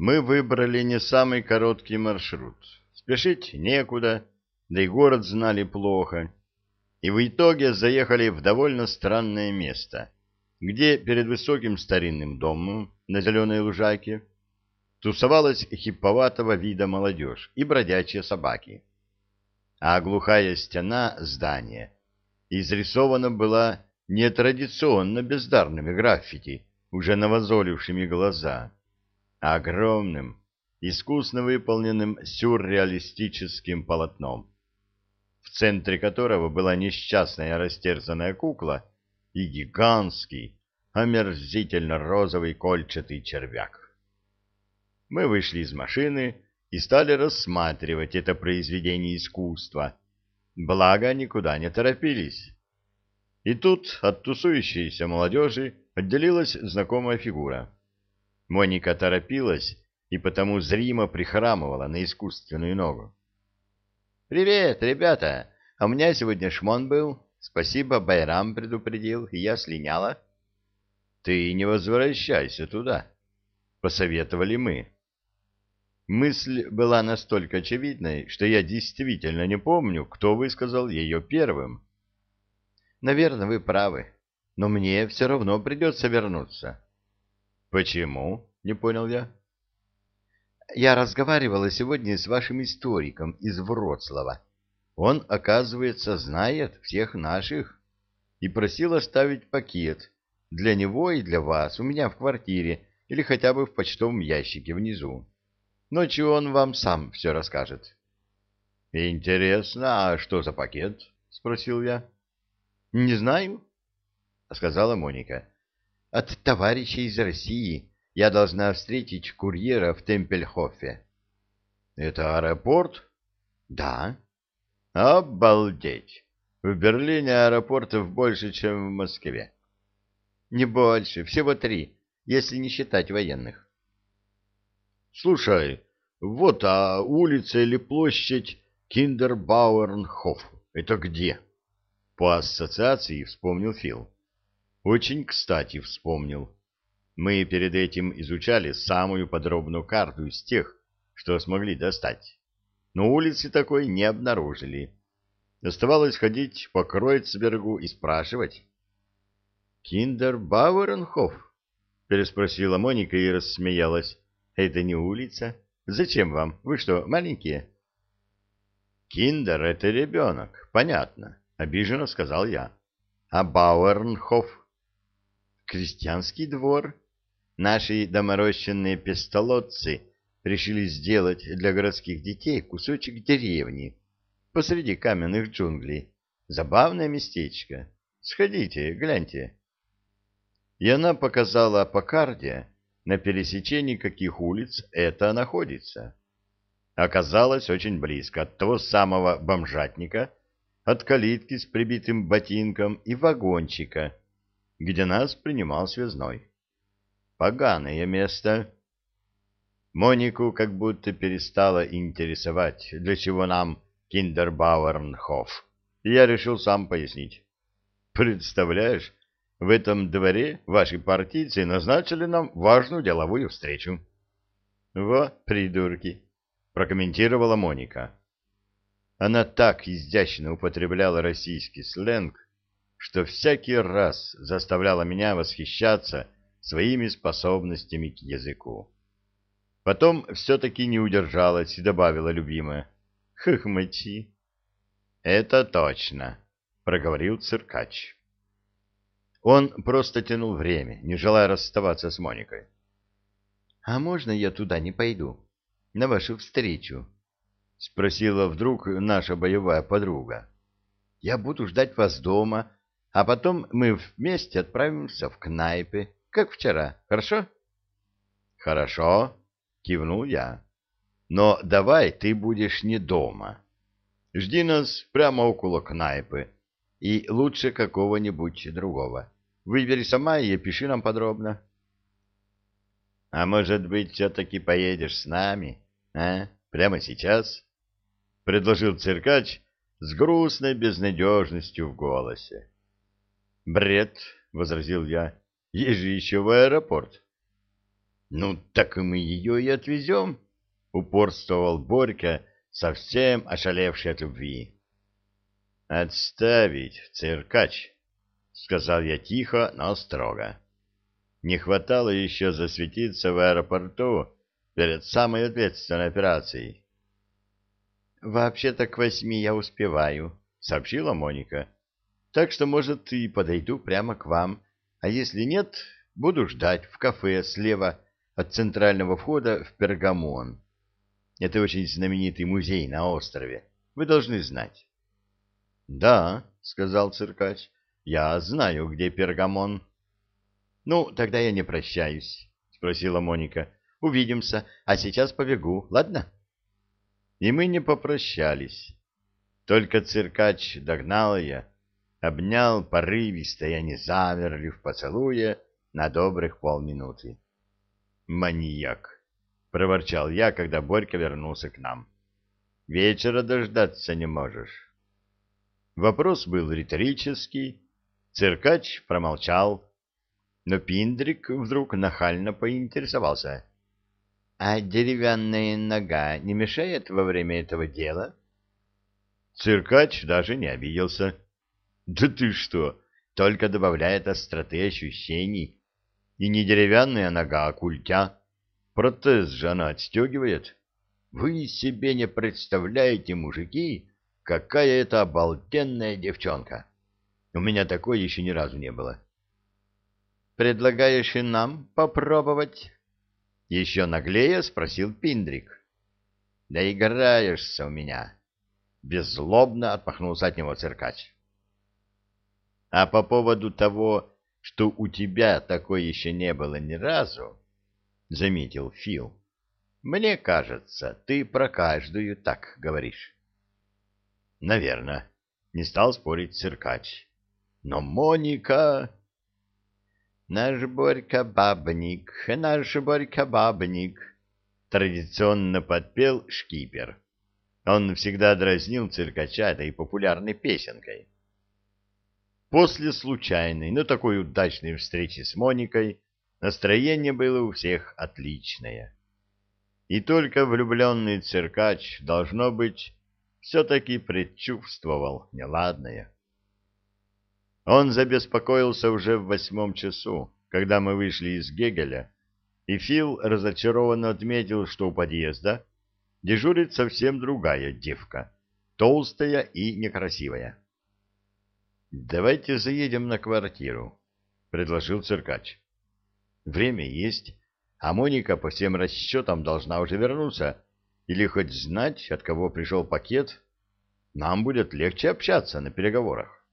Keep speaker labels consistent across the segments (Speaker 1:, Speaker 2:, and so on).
Speaker 1: Мы выбрали не самый короткий маршрут. Спешить некуда, да и город знали плохо. И в итоге заехали в довольно странное место, где перед высоким старинным домом на зеленой лужайке тусовалась хиповатого вида молодежь и бродячие собаки. А глухая стена здания изрисована была нетрадиционно бездарными граффити, уже навозолившими глаза, огромным, искусно выполненным сюрреалистическим полотном, в центре которого была несчастная растерзанная кукла и гигантский, омерзительно розовый кольчатый червяк. Мы вышли из машины и стали рассматривать это произведение искусства, благо никуда не торопились. И тут от тусующейся молодежи отделилась знакомая фигура. Моника торопилась и потому зримо прихрамывала на искусственную ногу. «Привет, ребята! А у меня сегодня шмон был. Спасибо, Байрам предупредил, и я слиняла». «Ты не возвращайся туда», — посоветовали мы. Мысль была настолько очевидной, что я действительно не помню, кто высказал ее первым. Наверное, вы правы, но мне все равно придется вернуться. Почему? Не понял я. Я разговаривала сегодня с вашим историком из Вроцлава. Он, оказывается, знает всех наших и просил оставить пакет для него и для вас у меня в квартире или хотя бы в почтовом ящике внизу. Ночью он вам сам все расскажет. — Интересно, а что за пакет? — спросил я. — Не знаю, — сказала Моника. — От товарища из России я должна встретить курьера в Темпельхофе. — Это аэропорт? — Да. — Обалдеть! В Берлине аэропортов больше, чем в Москве. — Не больше, всего три, если не считать военных. — Слушай, вот, а улица или площадь Киндербауэрнхоф — это где? — по ассоциации вспомнил Фил. Очень кстати вспомнил. Мы перед этим изучали самую подробную карту из тех, что смогли достать. Но улицы такой не обнаружили. Оставалось ходить по Кройцбергу и спрашивать. «Kinderbauernhof?» — переспросила Моника и рассмеялась. «Это не улица. Зачем вам? Вы что, маленькие?» «Kinder — это ребенок, понятно. — обиженно сказал я. — А Bauernhof? — Крестьянский двор. Наши доморощенные Песталоцци решили сделать для городских детей кусочек деревни посреди каменных джунглей. Забавное местечко. Сходите, гляньте. И она показала по карте, на пересечении каких улиц это находится. Оказалось очень близко от того самого бомжатника, от калитки с прибитым ботинком и вагончика, где нас принимал связной. Поганое место. Монику как будто перестало интересовать, для чего нам Киндербауэрнхоф, я решил сам пояснить. Представляешь, в этом дворе ваши партийцы назначили нам важную деловую встречу. — Во, придурки! — прокомментировала Моника. Она так изящно употребляла российский сленг, что всякий раз заставляла меня восхищаться своими способностями к языку. Потом все-таки не удержалась и добавила любимая «Хохмачи». «Это точно», — проговорил циркач. Он просто тянул время, не желая расставаться с Моникой. «А можно я туда не пойду? На вашу встречу?» — спросила вдруг наша боевая подруга. — Я буду ждать вас дома, а потом мы вместе отправимся в кнайпы, как вчера, хорошо? — Хорошо, — кивнул я. — Но давай ты будешь не дома. Жди нас прямо около кнайпы, и лучше какого-нибудь другого. Выбери сама и опиши нам подробно. — А может быть, все-таки поедешь с нами, а? Прямо сейчас? — предложил циркач с грустной безнадежностью в голосе. «Бред», — возразил я, — «есть же еще в аэропорт». Ну, так и мы ее и отвезем, — упорствовал Борька, совсем ошалевший от любви. — Отставить, циркач, — сказал я тихо, но строго. Не хватало еще засветиться в аэропорту перед самой ответственной операцией. — Вообще-то к восьми я успеваю, — сообщила Моника. — Так что, может, и подойду прямо к вам, а если нет, буду ждать в кафе слева от центрального входа в Пергамон. Это очень знаменитый музей на острове. Вы должны знать. — Да, — сказал циркач, — я знаю, где Пергамон. — Ну, тогда я не прощаюсь, — спросила Моника. — Увидимся, а сейчас побегу, ладно? И мы не попрощались. Только циркач догнал ее, обнял порывисто, и они замерли в поцелуе на добрых полминуты. «Маньяк!» — проворчал я, когда Борька вернулся к нам. «Вечера дождаться не можешь». Вопрос был риторический. Циркач промолчал, но Пиндрик вдруг нахально поинтересовался. «А деревянная нога не мешает во время этого дела?» Циркач даже не обиделся. «Да ты что, только добавляет остроты ощущений. И не деревянная нога, а культя. Протез же она отстегивает. Вы себе не представляете, мужики, какая это обалденная девчонка. У меня такой еще ни разу не было. Предлагаешь и нам попробовать? Еще наглее спросил Пиндрик. Да играешься у меня. Беззлобно отмахнулся от него циркач. А по поводу того, что у тебя такой еще не было ни разу, — заметил Фил. — Мне кажется, ты про каждую так говоришь. — Наверно, — не стал спорить циркач. — Но Моника... — Наш Борька-бабник, наш Борька-бабник, — традиционно подпел шкипер. Он всегда дразнил циркача этой популярной песенкой. — После случайной, но такой удачной встречи с Моникой настроение было у всех отличное. И только влюбленный циркач, должно быть, все-таки предчувствовал неладное. Он забеспокоился уже в восьмом часу, когда мы вышли из Гегеля, и Фил разочарованно отметил, что у подъезда дежурит совсем другая девка, толстая и некрасивая. Давайте заедем на квартиру, предложил циркач. Время есть, а Моника по всем расчетам должна уже вернуться или хоть знать, от кого пришел пакет. Нам будет легче общаться на переговорах.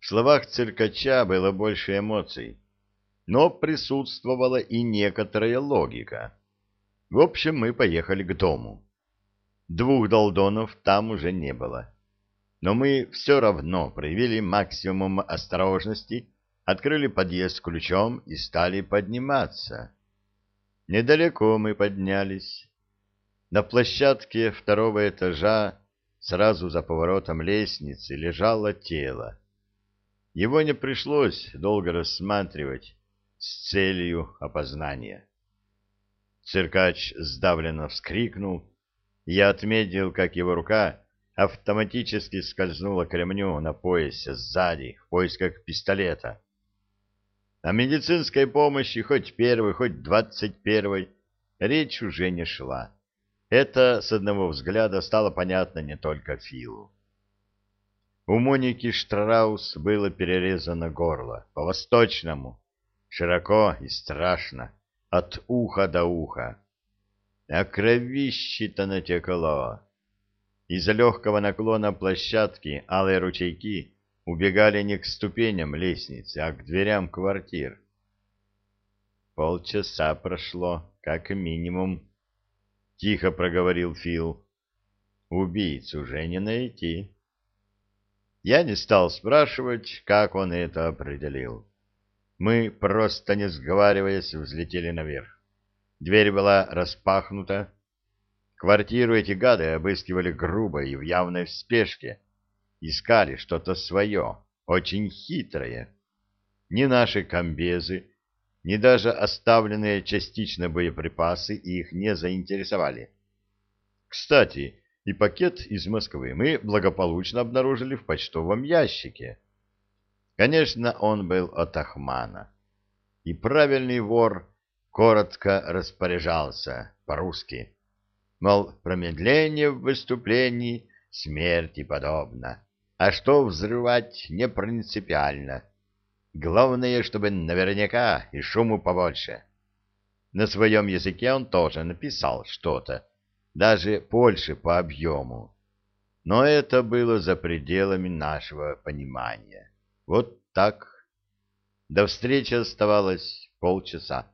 Speaker 1: В словах циркача было больше эмоций, но присутствовала и некоторая логика. В общем, мы поехали к дому. Двух долдонов там уже не было но мы все равно проявили максимум осторожности, открыли подъезд ключом и стали подниматься. Недалеко мы поднялись. На площадке второго этажа, сразу за поворотом лестницы, лежало тело. Его не пришлось долго рассматривать с целью опознания. Циркач сдавленно вскрикнул, я отметил, как его рука автоматически скользнула к ремню на поясе сзади в поисках пистолета. О медицинской помощи хоть первой, хоть двадцать первой речь уже не шла. Это с одного взгляда стало понятно не только Филу. У Моники Штраус было перерезано горло, по-восточному, широко и страшно, от уха до уха. А кровище-то натекло. Из-за легкого наклона площадки алые ручейки убегали не к ступеням лестницы, а к дверям квартир. Полчаса прошло, как минимум. Тихо проговорил Фил. Убийц уже не найти. Я не стал спрашивать, как он это определил. Мы, просто не сговариваясь, взлетели наверх. Дверь была распахнута, Квартиру эти гады обыскивали грубо и в явной спешке. Искали что-то свое, очень хитрое. Ни наши комбезы, ни даже оставленные частично боеприпасы их не заинтересовали. Кстати, и пакет из Москвы мы благополучно обнаружили в почтовом ящике. Конечно, он был от Ахмана. И правильный вор коротко распоряжался по-русски. Мол, промедление в выступлении смерти подобно, а что взрывать не принципиально. Главное, чтобы наверняка и шуму побольше. На своем языке он тоже написал что-то, даже больше по объему. Но это было за пределами нашего понимания. Вот так. До встречи оставалось полчаса.